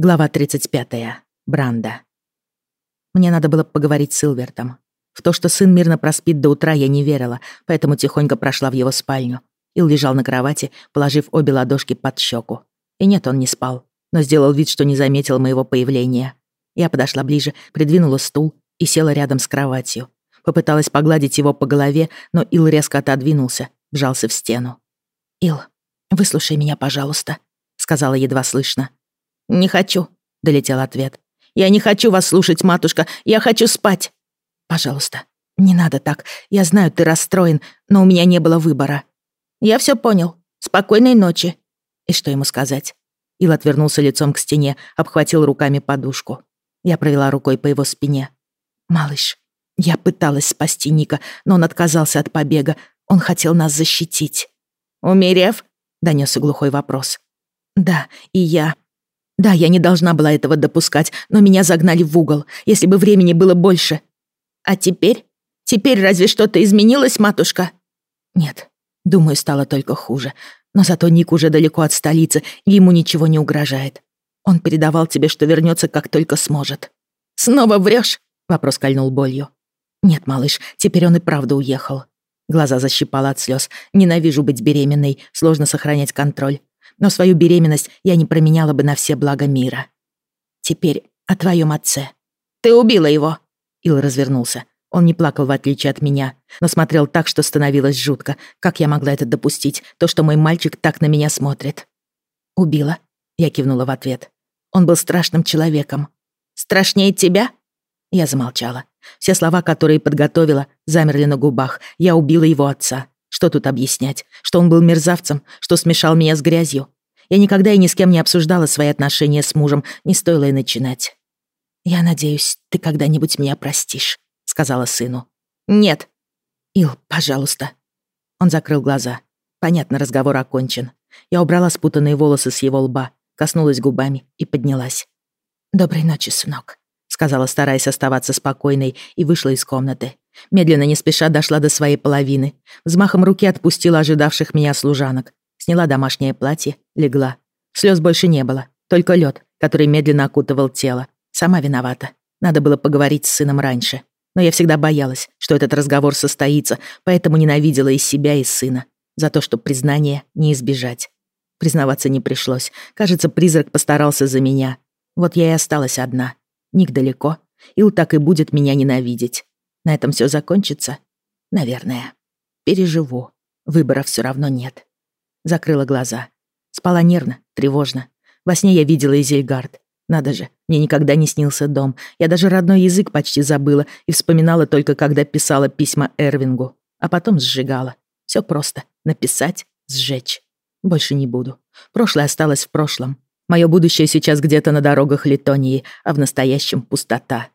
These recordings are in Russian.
Глава 35. Бранда. Мне надо было поговорить с Силвертом. В то, что сын мирно проспит до утра, я не верила, поэтому тихонько прошла в его спальню. Ил лежал на кровати, положив обе ладошки под щеку. И нет, он не спал, но сделал вид, что не заметил моего появления. Я подошла ближе, придвинула стул и села рядом с кроватью. Попыталась погладить его по голове, но Ил резко отодвинулся, вжался в стену. «Ил, выслушай меня, пожалуйста», — сказала едва слышно. «Не хочу», — долетел ответ. «Я не хочу вас слушать, матушка. Я хочу спать». «Пожалуйста, не надо так. Я знаю, ты расстроен, но у меня не было выбора». «Я все понял. Спокойной ночи». И что ему сказать? Ил отвернулся лицом к стене, обхватил руками подушку. Я провела рукой по его спине. «Малыш, я пыталась спасти Ника, но он отказался от побега. Он хотел нас защитить». «Умерев?» — донесся глухой вопрос. «Да, и я...» Да, я не должна была этого допускать, но меня загнали в угол. Если бы времени было больше. А теперь? Теперь разве что-то изменилось, матушка? Нет. Думаю, стало только хуже. Но зато Ник уже далеко от столицы, и ему ничего не угрожает. Он передавал тебе, что вернется, как только сможет. Снова врешь? Вопрос кольнул болью. Нет, малыш, теперь он и правда уехал. Глаза защипала от слез. Ненавижу быть беременной, сложно сохранять контроль но свою беременность я не променяла бы на все блага мира. Теперь о твоем отце. Ты убила его. Ил развернулся. Он не плакал, в отличие от меня, но смотрел так, что становилось жутко. Как я могла это допустить? То, что мой мальчик так на меня смотрит. «Убила?» — я кивнула в ответ. «Он был страшным человеком». «Страшнее тебя?» Я замолчала. Все слова, которые подготовила, замерли на губах. Я убила его отца. Что тут объяснять? Что он был мерзавцем? Что смешал меня с грязью? Я никогда и ни с кем не обсуждала свои отношения с мужем, не стоило и начинать. «Я надеюсь, ты когда-нибудь меня простишь», — сказала сыну. «Нет». «Ил, пожалуйста». Он закрыл глаза. Понятно, разговор окончен. Я убрала спутанные волосы с его лба, коснулась губами и поднялась. «Доброй ночи, сынок», — сказала, стараясь оставаться спокойной, и вышла из комнаты. Медленно, не спеша, дошла до своей половины. Взмахом руки отпустила ожидавших меня служанок. Сняла домашнее платье, легла. Слез больше не было, только лед, который медленно окутывал тело. Сама виновата. Надо было поговорить с сыном раньше. Но я всегда боялась, что этот разговор состоится, поэтому ненавидела и себя, и сына. За то, что признание не избежать. Признаваться не пришлось. Кажется, призрак постарался за меня. Вот я и осталась одна. Ник далеко. Ил так и будет меня ненавидеть. На этом все закончится? Наверное. Переживу. Выбора все равно нет. Закрыла глаза. Спала нервно, тревожно. Во сне я видела Изельгард. Надо же, мне никогда не снился дом. Я даже родной язык почти забыла и вспоминала только, когда писала письма Эрвингу. А потом сжигала. Все просто. Написать, сжечь. Больше не буду. Прошлое осталось в прошлом. Мое будущее сейчас где-то на дорогах Литонии, а в настоящем пустота.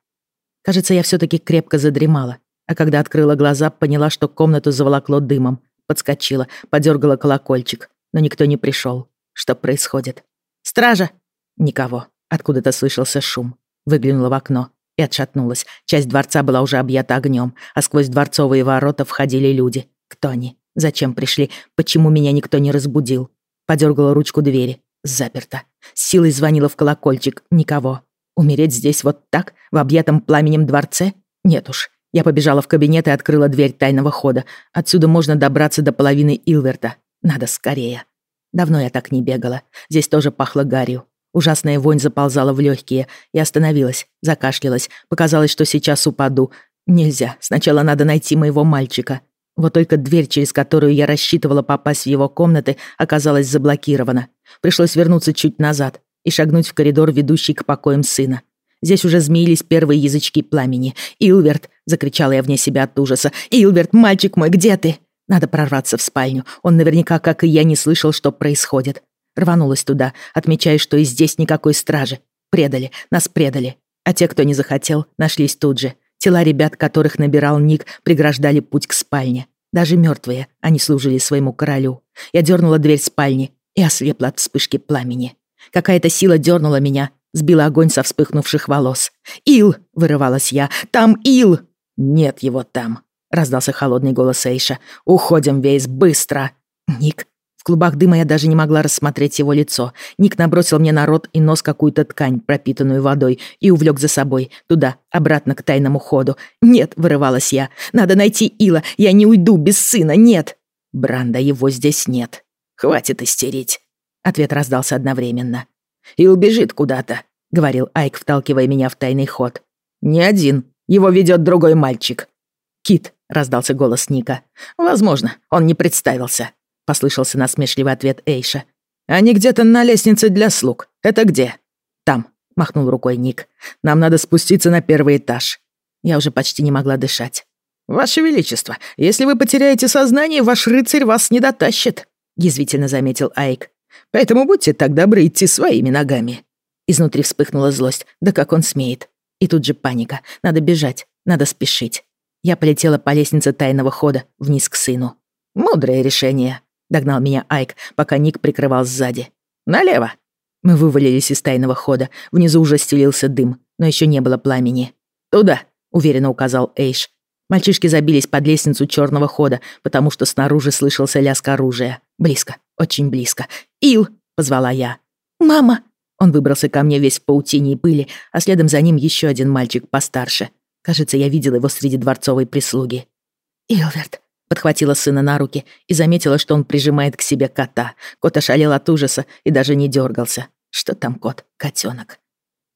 Кажется, я все-таки крепко задремала, а когда открыла глаза, поняла, что комнату заволокло дымом. Подскочила, подергала колокольчик, но никто не пришел. Что происходит? «Стража!» Никого. Откуда-то слышался шум. Выглянула в окно и отшатнулась. Часть дворца была уже объята огнем, а сквозь дворцовые ворота входили люди. Кто они? Зачем пришли? Почему меня никто не разбудил? Подергала ручку двери. Заперто. С силой звонила в колокольчик. Никого. Умереть здесь вот так, в объятом пламенем дворце? Нет уж. Я побежала в кабинет и открыла дверь тайного хода. Отсюда можно добраться до половины Илверта. Надо скорее. Давно я так не бегала. Здесь тоже пахло гарью. Ужасная вонь заползала в легкие. Я остановилась, закашлялась. Показалось, что сейчас упаду. Нельзя. Сначала надо найти моего мальчика. Вот только дверь, через которую я рассчитывала попасть в его комнаты, оказалась заблокирована. Пришлось вернуться чуть назад и шагнуть в коридор, ведущий к покоям сына. Здесь уже змеились первые язычки пламени. «Илверт!» — закричала я вне себя от ужаса. «Илверт, мальчик мой, где ты?» Надо прорваться в спальню. Он наверняка, как и я, не слышал, что происходит. Рванулась туда, отмечая, что и здесь никакой стражи. Предали, нас предали. А те, кто не захотел, нашлись тут же. Тела ребят, которых набирал Ник, преграждали путь к спальне. Даже мертвые, они служили своему королю. Я дернула дверь спальни и ослепла от вспышки пламени. Какая-то сила дернула меня, сбила огонь со вспыхнувших волос. «Ил!» — вырывалась я. «Там Ил!» «Нет его там!» — раздался холодный голос Эйша. «Уходим, Вейс, быстро!» «Ник!» — В клубах дыма я даже не могла рассмотреть его лицо. Ник набросил мне на рот и нос какую-то ткань, пропитанную водой, и увлек за собой, туда, обратно к тайному ходу. «Нет!» — вырывалась я. «Надо найти Ила! Я не уйду без сына! Нет!» «Бранда, его здесь нет. Хватит истерить!» Ответ раздался одновременно. «Ил бежит куда-то», — говорил Айк, вталкивая меня в тайный ход. «Не один. Его ведет другой мальчик». «Кит», — раздался голос Ника. «Возможно, он не представился». — послышался насмешливый ответ Эйша. «Они где-то на лестнице для слуг. Это где?» «Там», — махнул рукой Ник. «Нам надо спуститься на первый этаж». Я уже почти не могла дышать. «Ваше Величество, если вы потеряете сознание, ваш рыцарь вас не дотащит», — язвительно заметил Айк. «Поэтому будьте так добры идти своими ногами». Изнутри вспыхнула злость. Да как он смеет. И тут же паника. Надо бежать, надо спешить. Я полетела по лестнице тайного хода вниз к сыну. Мудрое решение. Догнал меня Айк, пока Ник прикрывал сзади. «Налево!» Мы вывалились из тайного хода. Внизу уже стелился дым, но еще не было пламени. «Туда!» — уверенно указал Эйш. Мальчишки забились под лестницу черного хода, потому что снаружи слышался лязг оружия. Близко, очень близко. «Ил!» — позвала я. «Мама!» Он выбрался ко мне весь в паутине и пыли, а следом за ним еще один мальчик постарше. Кажется, я видела его среди дворцовой прислуги. «Илверт!» Подхватила сына на руки и заметила, что он прижимает к себе кота. Кот ошалел от ужаса и даже не дергался. Что там кот? Котенок.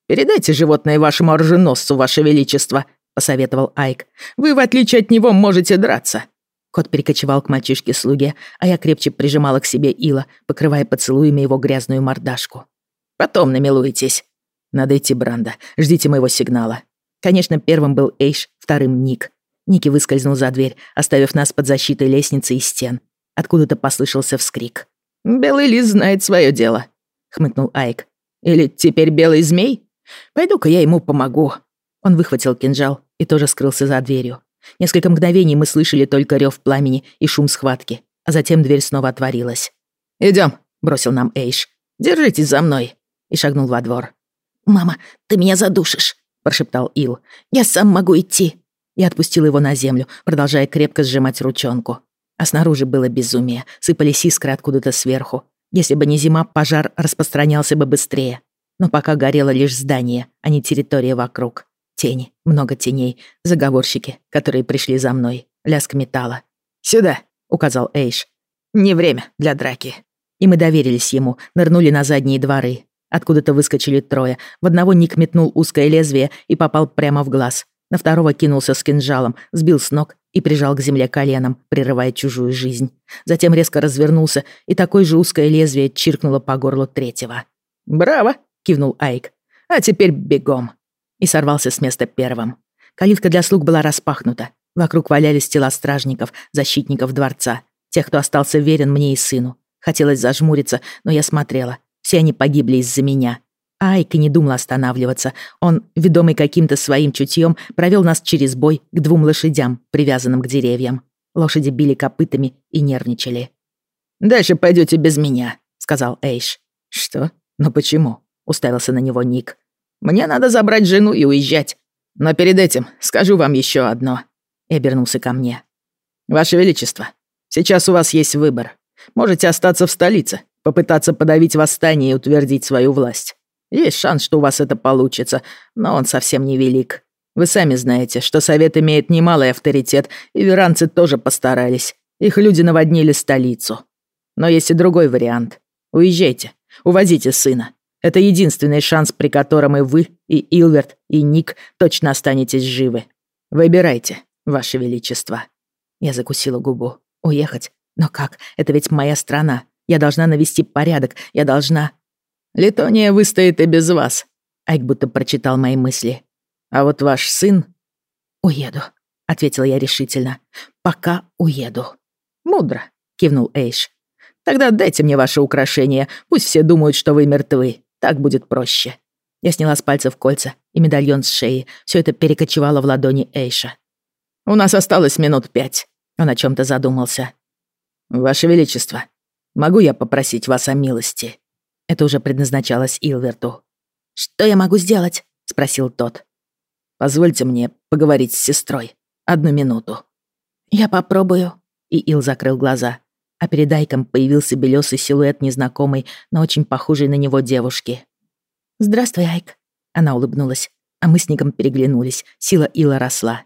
«Передайте животное вашему оруженосцу, ваше величество», — посоветовал Айк. «Вы, в отличие от него, можете драться». Кот перекочевал к мальчишке-слуге, а я крепче прижимала к себе Ила, покрывая поцелуями его грязную мордашку. «Потом намилуйтесь. Надо идти, Бранда. Ждите моего сигнала». Конечно, первым был Эйш, вторым Ник. Ники выскользнул за дверь, оставив нас под защитой лестницы и стен. Откуда-то послышался вскрик. «Белый лис знает свое дело», — хмыкнул Айк. «Или теперь белый змей? Пойду-ка я ему помогу». Он выхватил кинжал и тоже скрылся за дверью. Несколько мгновений мы слышали только рев пламени и шум схватки, а затем дверь снова отворилась. Идем, бросил нам Эйш. «Держитесь за мной!» и шагнул во двор. «Мама, ты меня задушишь!» — прошептал Ил. «Я сам могу идти!» И отпустил его на землю, продолжая крепко сжимать ручонку. А снаружи было безумие, сыпались искры откуда-то сверху. Если бы не зима, пожар распространялся бы быстрее. Но пока горело лишь здание, а не территория вокруг. Тени, много теней, заговорщики, которые пришли за мной, лязг металла. «Сюда», — указал Эйш. «Не время для драки». И мы доверились ему, нырнули на задние дворы. Откуда-то выскочили трое. В одного Ник метнул узкое лезвие и попал прямо в глаз. На второго кинулся с кинжалом, сбил с ног и прижал к земле коленом, прерывая чужую жизнь. Затем резко развернулся, и такое же узкое лезвие чиркнуло по горлу третьего. «Браво!» — кивнул Айк. «А теперь бегом!» И сорвался с места первым. Калитка для слуг была распахнута. Вокруг валялись тела стражников, защитников дворца, тех, кто остался верен мне и сыну. Хотелось зажмуриться, но я смотрела. Все они погибли из-за меня. Айк и не думал останавливаться. Он, ведомый каким-то своим чутьем, провел нас через бой к двум лошадям, привязанным к деревьям. Лошади били копытами и нервничали. «Дальше пойдете без меня», — сказал Эйш. «Что? Но почему?» — уставился на него Ник. «Мне надо забрать жену и уезжать. Но перед этим скажу вам еще одно». И обернулся ко мне. «Ваше Величество, сейчас у вас есть выбор. Можете остаться в столице, попытаться подавить восстание и утвердить свою власть. Есть шанс, что у вас это получится, но он совсем невелик. Вы сами знаете, что совет имеет немалый авторитет, и веранцы тоже постарались. Их люди наводнили столицу. Но есть и другой вариант. Уезжайте, увозите сына. Это единственный шанс, при котором и вы, и Илверт, и Ник точно останетесь живы. Выбирайте, ваше величество. Я закусила губу. Уехать? Но как? Это ведь моя страна. Я должна навести порядок. Я должна... Литония выстоит и без вас», — Айк будто прочитал мои мысли. «А вот ваш сын...» «Уеду», — ответила я решительно. «Пока уеду». «Мудро», — кивнул Эйш. «Тогда дайте мне ваше украшение. Пусть все думают, что вы мертвы. Так будет проще». Я сняла с пальцев кольца и медальон с шеи. Все это перекочевало в ладони Эйша. «У нас осталось минут пять». Он о чем то задумался. «Ваше Величество, могу я попросить вас о милости?» Это уже предназначалось Илверту. «Что я могу сделать?» — спросил тот. «Позвольте мне поговорить с сестрой. Одну минуту». «Я попробую». И Ил закрыл глаза. а перед Айком появился белесый силуэт незнакомой, но очень похожей на него девушки. «Здравствуй, Айк», — она улыбнулась, а мы с Ником переглянулись, сила Ила росла.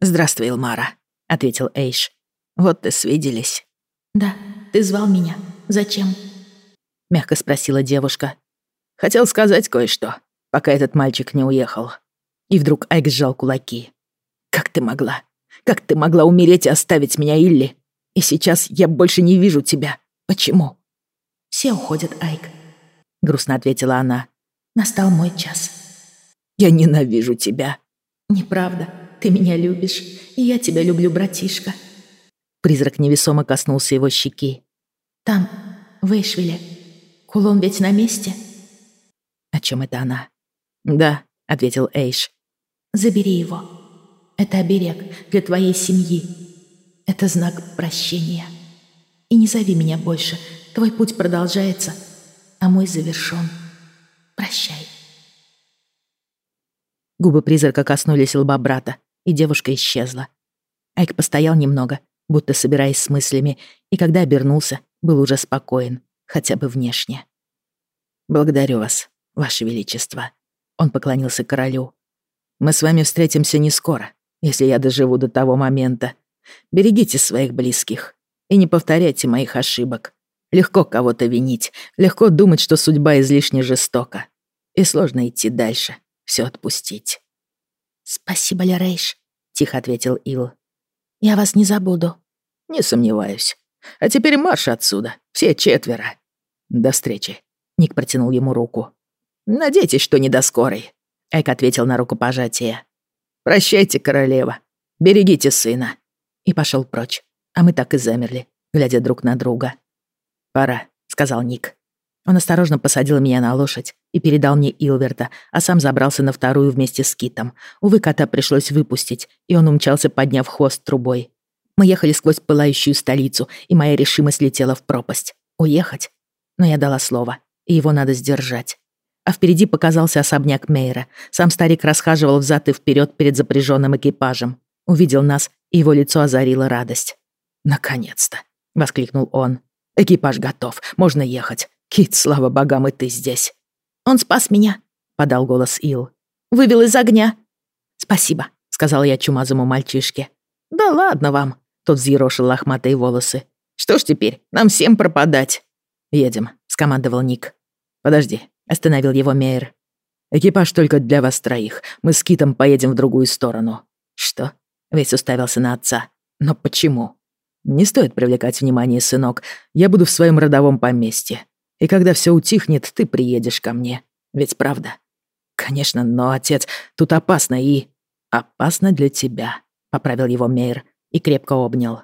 «Здравствуй, Илмара», — ответил Эйш. «Вот ты свиделись». «Да, ты звал меня. Зачем?» — мягко спросила девушка. «Хотел сказать кое-что, пока этот мальчик не уехал». И вдруг Айк сжал кулаки. «Как ты могла? Как ты могла умереть и оставить меня, Илли? И сейчас я больше не вижу тебя. Почему?» «Все уходят, Айк», — грустно ответила она. «Настал мой час». «Я ненавижу тебя». «Неправда. Ты меня любишь, и я тебя люблю, братишка». Призрак невесомо коснулся его щеки. «Там, в Эйшвилле. Кулон ведь на месте?» «О чем это она?» «Да», — ответил Эйш. «Забери его. Это оберег для твоей семьи. Это знак прощения. И не зови меня больше. Твой путь продолжается, а мой завершён. Прощай». Губы призрака коснулись лба брата, и девушка исчезла. Айк постоял немного, будто собираясь с мыслями, и когда обернулся, был уже спокоен, хотя бы внешне. «Благодарю вас, ваше величество», — он поклонился королю. «Мы с вами встретимся не скоро, если я доживу до того момента. Берегите своих близких и не повторяйте моих ошибок. Легко кого-то винить, легко думать, что судьба излишне жестока. И сложно идти дальше, все отпустить». «Спасибо, Лерейш», — тихо ответил Ил. «Я вас не забуду». «Не сомневаюсь. А теперь марш отсюда, все четверо. До встречи». Ник протянул ему руку. «Надейтесь, что не до скорой», — Эк ответил на рукопожатие. «Прощайте, королева. Берегите сына». И пошел прочь. А мы так и замерли, глядя друг на друга. «Пора», — сказал Ник. Он осторожно посадил меня на лошадь и передал мне Илверта, а сам забрался на вторую вместе с Китом. Увы, кота пришлось выпустить, и он умчался, подняв хвост трубой. Мы ехали сквозь пылающую столицу, и моя решимость летела в пропасть. Уехать? Но я дала слово, и его надо сдержать. А впереди показался особняк Мейера. Сам старик расхаживал взад и вперед перед запряженным экипажем. Увидел нас, и его лицо озарила радость. «Наконец-то!» — воскликнул он. «Экипаж готов, можно ехать. Кит, слава богам, и ты здесь». «Он спас меня», — подал голос Ил. «Вывел из огня». «Спасибо», — сказал я чумазому мальчишке. «Да ладно вам», — тот взъерошил лохматые волосы. «Что ж теперь, нам всем пропадать?» «Едем», — скомандовал Ник. «Подожди», — остановил его Мейер. «Экипаж только для вас троих. Мы с Китом поедем в другую сторону». «Что?» — весь уставился на отца. «Но почему?» «Не стоит привлекать внимание, сынок. Я буду в своем родовом поместье. И когда все утихнет, ты приедешь ко мне. Ведь правда? Конечно, но, отец, тут опасно и... Опасно для тебя, поправил его Мейер и крепко обнял.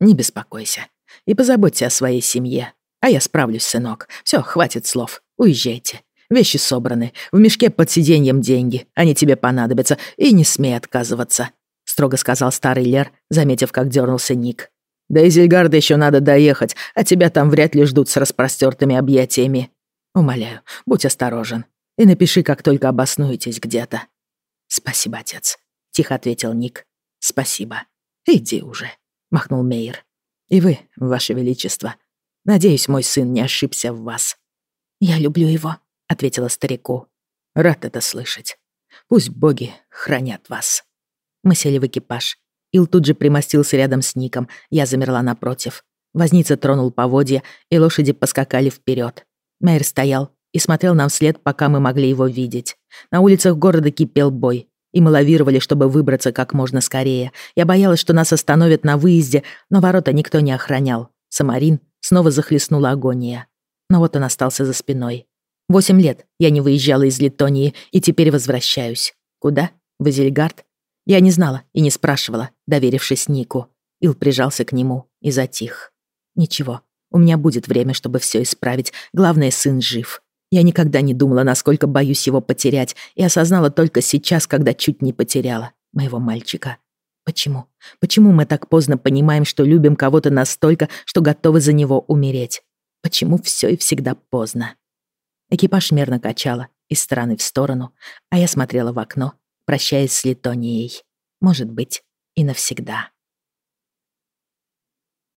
Не беспокойся. И позаботься о своей семье. А я справлюсь, сынок. Все, хватит слов. Уезжайте. Вещи собраны. В мешке под сиденьем деньги. Они тебе понадобятся. И не смей отказываться», — строго сказал старый Лер, заметив, как дернулся Ник. До Изельгарда еще надо доехать, а тебя там вряд ли ждут с распростертыми объятиями. Умоляю, будь осторожен и напиши, как только обоснуетесь где-то». «Спасибо, отец», — тихо ответил Ник. «Спасибо. Иди уже», — махнул Мейер. «И вы, ваше величество, надеюсь, мой сын не ошибся в вас». «Я люблю его», — ответила старику. «Рад это слышать. Пусть боги хранят вас». Мы сели в экипаж. Ил тут же примостился рядом с Ником, я замерла напротив. Возница тронул поводья, и лошади поскакали вперед. Мэйр стоял и смотрел нам вслед, пока мы могли его видеть. На улицах города кипел бой, и мы лавировали, чтобы выбраться как можно скорее. Я боялась, что нас остановят на выезде, но ворота никто не охранял. Самарин снова захлестнула агония. Но вот он остался за спиной. Восемь лет я не выезжала из Литонии и теперь возвращаюсь. Куда? В Изельгард? Я не знала и не спрашивала, доверившись Нику. Ил прижался к нему и затих. Ничего, у меня будет время, чтобы все исправить. Главное, сын жив. Я никогда не думала, насколько боюсь его потерять, и осознала только сейчас, когда чуть не потеряла моего мальчика. Почему? Почему мы так поздно понимаем, что любим кого-то настолько, что готовы за него умереть? Почему все и всегда поздно? Экипаж мерно качала из стороны в сторону, а я смотрела в окно прощаясь с Литонией. Может быть, и навсегда.